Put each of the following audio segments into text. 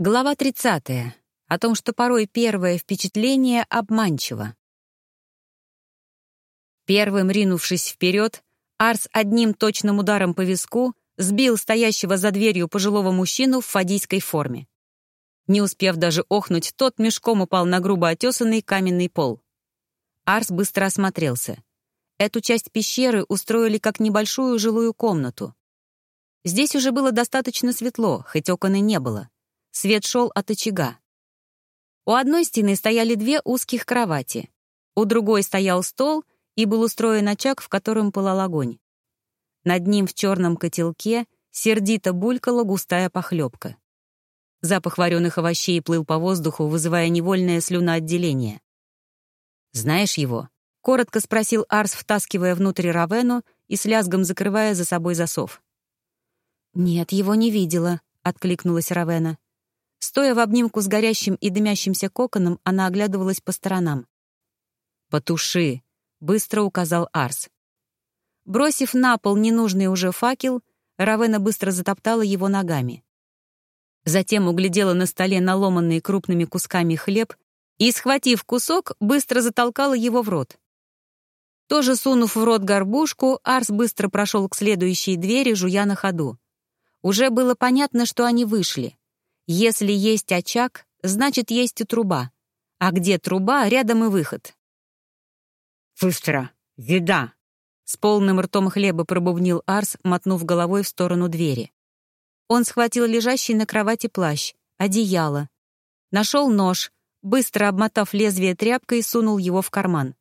Глава 30. О том, что порой первое впечатление обманчиво. Первым ринувшись вперед, Арс одним точным ударом по виску сбил стоящего за дверью пожилого мужчину в фадийской форме. Не успев даже охнуть, тот мешком упал на грубо отесанный каменный пол. Арс быстро осмотрелся. Эту часть пещеры устроили как небольшую жилую комнату. Здесь уже было достаточно светло, хоть окон и не было. Свет шел от очага. У одной стены стояли две узких кровати. У другой стоял стол и был устроен очаг, в котором пылал огонь. Над ним в черном котелке сердито булькала густая похлебка. Запах вареных овощей плыл по воздуху, вызывая невольное слюноотделение. «Знаешь его?» — коротко спросил Арс, втаскивая внутрь Равену и с лязгом закрывая за собой засов. «Нет, его не видела», — откликнулась Равена. Стоя в обнимку с горящим и дымящимся коконом, она оглядывалась по сторонам. «Потуши», — быстро указал Арс. Бросив на пол ненужный уже факел, Равена быстро затоптала его ногами. Затем углядела на столе наломанный крупными кусками хлеб и, схватив кусок, быстро затолкала его в рот. Тоже сунув в рот горбушку, Арс быстро прошел к следующей двери, жуя на ходу. Уже было понятно, что они вышли. Если есть очаг, значит, есть и труба. А где труба, рядом и выход. «Быстро! Еда!» С полным ртом хлеба пробубнил Арс, мотнув головой в сторону двери. Он схватил лежащий на кровати плащ, одеяло. Нашел нож, быстро обмотав лезвие тряпкой, сунул его в карман.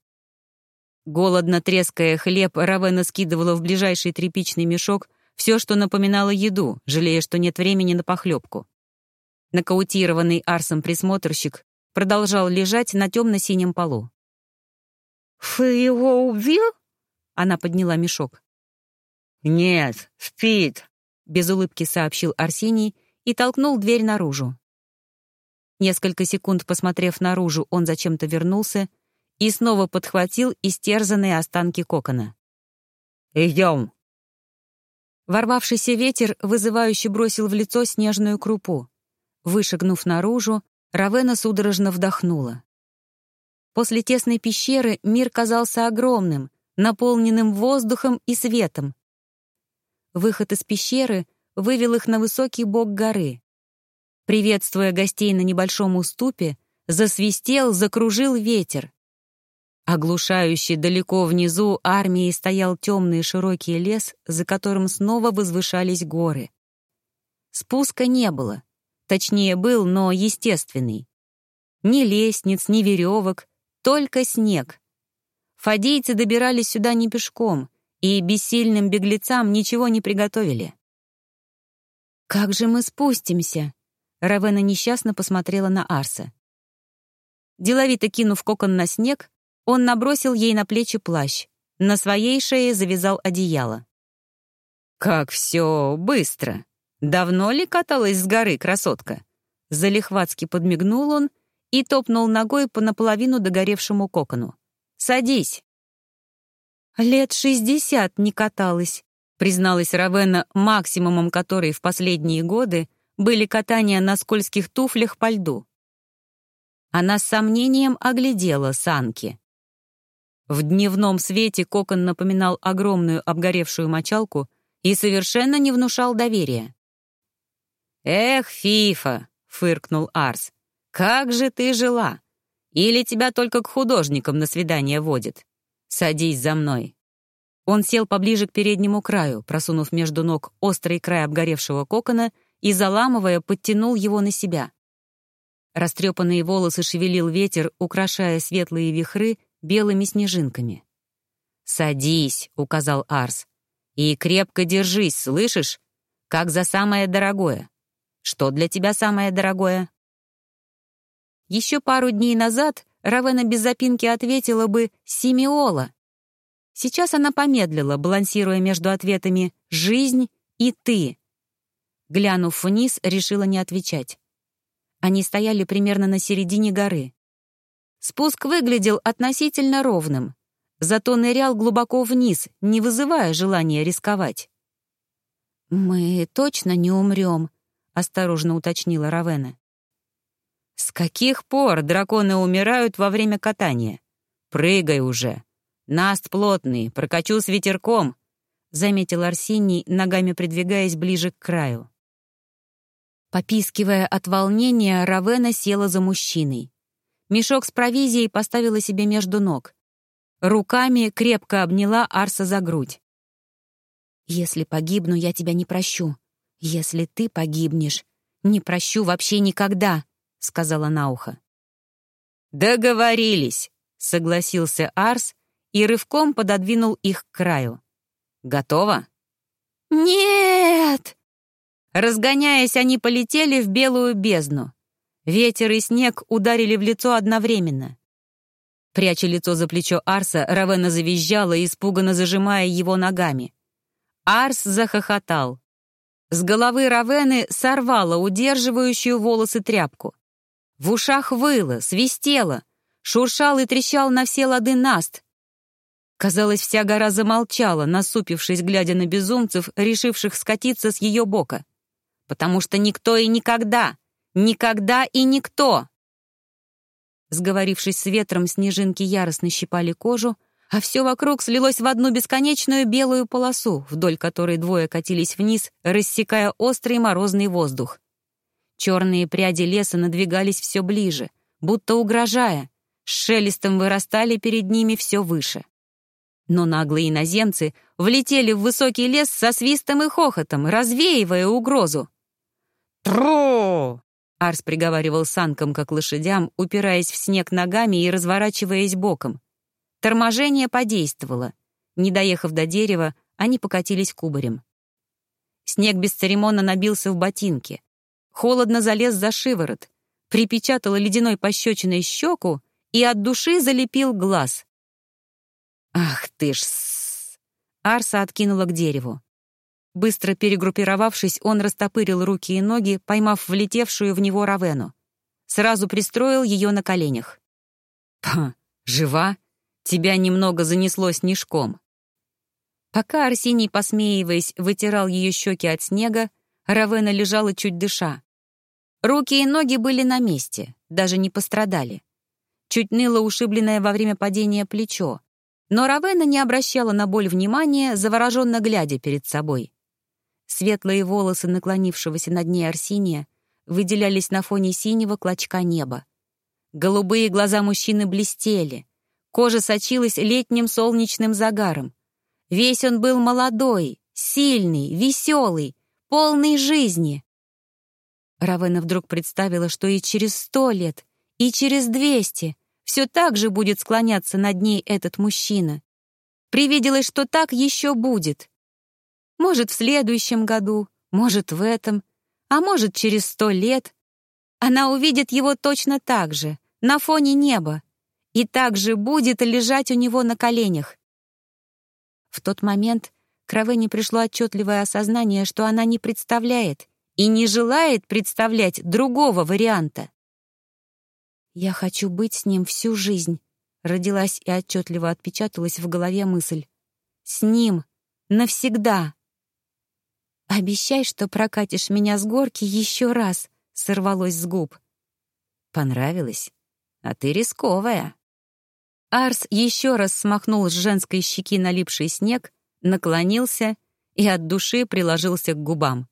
Голодно треская хлеб, Равена скидывала в ближайший тряпичный мешок все, что напоминало еду, жалея, что нет времени на похлебку. Нокаутированный Арсом присмотрщик продолжал лежать на темно-синем полу. «Вы его убил?» Она подняла мешок. «Нет, спит», — без улыбки сообщил Арсений и толкнул дверь наружу. Несколько секунд посмотрев наружу, он зачем-то вернулся и снова подхватил истерзанные останки кокона. «Идем!» Ворвавшийся ветер вызывающе бросил в лицо снежную крупу. Вышагнув наружу, Равена судорожно вдохнула. После тесной пещеры мир казался огромным, наполненным воздухом и светом. Выход из пещеры вывел их на высокий бок горы. Приветствуя гостей на небольшом уступе, засвистел, закружил ветер. Оглушающий далеко внизу армией стоял темный широкий лес, за которым снова возвышались горы. Спуска не было. Точнее, был, но естественный. Ни лестниц, ни веревок, только снег. Фадейцы добирались сюда не пешком, и бессильным беглецам ничего не приготовили. «Как же мы спустимся?» Равена несчастно посмотрела на Арса. Деловито кинув кокон на снег, он набросил ей на плечи плащ, на своей шее завязал одеяло. «Как все быстро!» «Давно ли каталась с горы, красотка?» Залихватски подмигнул он и топнул ногой по наполовину догоревшему кокону. «Садись!» «Лет шестьдесят не каталась», призналась Равена, максимумом которой в последние годы были катания на скользких туфлях по льду. Она с сомнением оглядела санки. В дневном свете кокон напоминал огромную обгоревшую мочалку и совершенно не внушал доверия. «Эх, Фифа!» — фыркнул Арс. «Как же ты жила! Или тебя только к художникам на свидание водит? Садись за мной!» Он сел поближе к переднему краю, просунув между ног острый край обгоревшего кокона и, заламывая, подтянул его на себя. Растрепанные волосы шевелил ветер, украшая светлые вихры белыми снежинками. «Садись», — указал Арс, — «и крепко держись, слышишь? Как за самое дорогое. Что для тебя самое дорогое?» Еще пару дней назад Равена без запинки ответила бы «Симеола». Сейчас она помедлила, балансируя между ответами «жизнь» и «ты». Глянув вниз, решила не отвечать. Они стояли примерно на середине горы. Спуск выглядел относительно ровным, зато нырял глубоко вниз, не вызывая желания рисковать. «Мы точно не умрем», осторожно уточнила Равена. «С каких пор драконы умирают во время катания? Прыгай уже! Наст плотный, прокачу с ветерком!» — заметил Арсений, ногами придвигаясь ближе к краю. Попискивая от волнения, Равена села за мужчиной. Мешок с провизией поставила себе между ног. Руками крепко обняла Арса за грудь. «Если погибну, я тебя не прощу. Если ты погибнешь, не прощу вообще никогда», — сказала на ухо. «Договорились», — согласился Арс и рывком пододвинул их к краю. «Готово?» «Нет!» Разгоняясь, они полетели в белую бездну. Ветер и снег ударили в лицо одновременно. Пряча лицо за плечо Арса, Равена завизжала, испуганно зажимая его ногами. Арс захохотал. С головы Равены сорвала удерживающую волосы тряпку. В ушах выло, свистело, шуршал и трещал на все лады наст. Казалось, вся гора замолчала, насупившись, глядя на безумцев, решивших скатиться с ее бока. Потому что никто и никогда Никогда и никто!» Сговорившись с ветром, снежинки яростно щипали кожу, а все вокруг слилось в одну бесконечную белую полосу, вдоль которой двое катились вниз, рассекая острый морозный воздух. Черные пряди леса надвигались все ближе, будто угрожая, с шелестом вырастали перед ними все выше. Но наглые иноземцы влетели в высокий лес со свистом и хохотом, развеивая угрозу. «Тру!» Арс приговаривал санкам, как лошадям, упираясь в снег ногами и разворачиваясь боком. Торможение подействовало. Не доехав до дерева, они покатились кубарем. Снег бесцеремонно набился в ботинки. Холодно залез за шиворот, припечатал ледяной пощечиной щеку и от души залепил глаз. «Ах ты ж!» Арса откинула к дереву. Быстро перегруппировавшись, он растопырил руки и ноги, поймав влетевшую в него Равену. Сразу пристроил ее на коленях. «Па, жива? Тебя немного занесло снежком». Пока Арсений, посмеиваясь, вытирал ее щеки от снега, Равена лежала чуть дыша. Руки и ноги были на месте, даже не пострадали. Чуть ныло ушибленное во время падения плечо, но Равена не обращала на боль внимания, завороженно глядя перед собой. Светлые волосы наклонившегося над ней Арсения выделялись на фоне синего клочка неба. Голубые глаза мужчины блестели, кожа сочилась летним солнечным загаром. Весь он был молодой, сильный, веселый, полный жизни. Равена вдруг представила, что и через сто лет, и через двести все так же будет склоняться над ней этот мужчина. Привиделось, что так еще будет. Может, в следующем году, может, в этом, а может, через сто лет. Она увидит его точно так же, на фоне неба, и также будет лежать у него на коленях. В тот момент к Равене пришло отчетливое осознание, что она не представляет и не желает представлять другого варианта. «Я хочу быть с ним всю жизнь», — родилась и отчетливо отпечаталась в голове мысль. «С ним. Навсегда». «Обещай, что прокатишь меня с горки еще раз», — сорвалось с губ. «Понравилось? А ты рисковая». Арс еще раз смахнул с женской щеки налипший снег, наклонился и от души приложился к губам.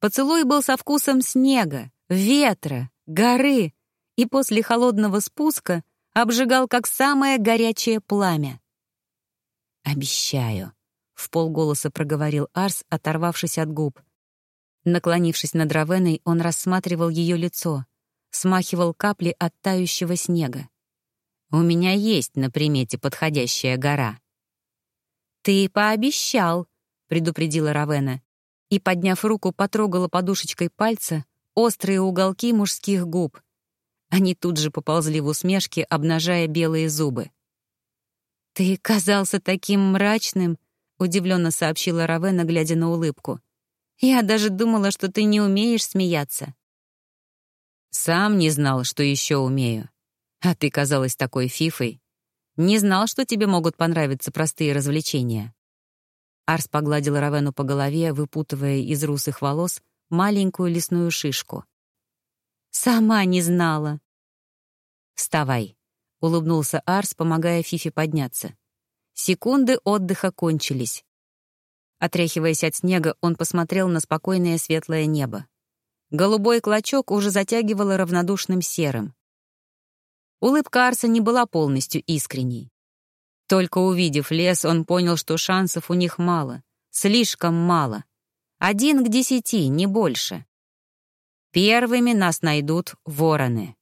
Поцелуй был со вкусом снега, ветра, горы и после холодного спуска обжигал как самое горячее пламя. «Обещаю», в полголоса проговорил Арс, оторвавшись от губ. Наклонившись над Равеной, он рассматривал ее лицо, смахивал капли от тающего снега. «У меня есть на примете подходящая гора». «Ты пообещал», — предупредила Равена, и, подняв руку, потрогала подушечкой пальца острые уголки мужских губ. Они тут же поползли в усмешке, обнажая белые зубы. «Ты казался таким мрачным», — удивленно сообщила Равена, глядя на улыбку. «Я даже думала, что ты не умеешь смеяться». «Сам не знал, что еще умею. А ты казалась такой фифой. Не знал, что тебе могут понравиться простые развлечения». Арс погладил Равену по голове, выпутывая из русых волос маленькую лесную шишку. Сама не знала. «Вставай», — улыбнулся Арс, помогая Фифе подняться. Секунды отдыха кончились. Отряхиваясь от снега, он посмотрел на спокойное светлое небо. Голубой клочок уже затягивало равнодушным серым. Улыбка Арса не была полностью искренней. Только увидев лес, он понял, что шансов у них мало, слишком мало. Один к десяти, не больше. Первыми нас найдут вороны.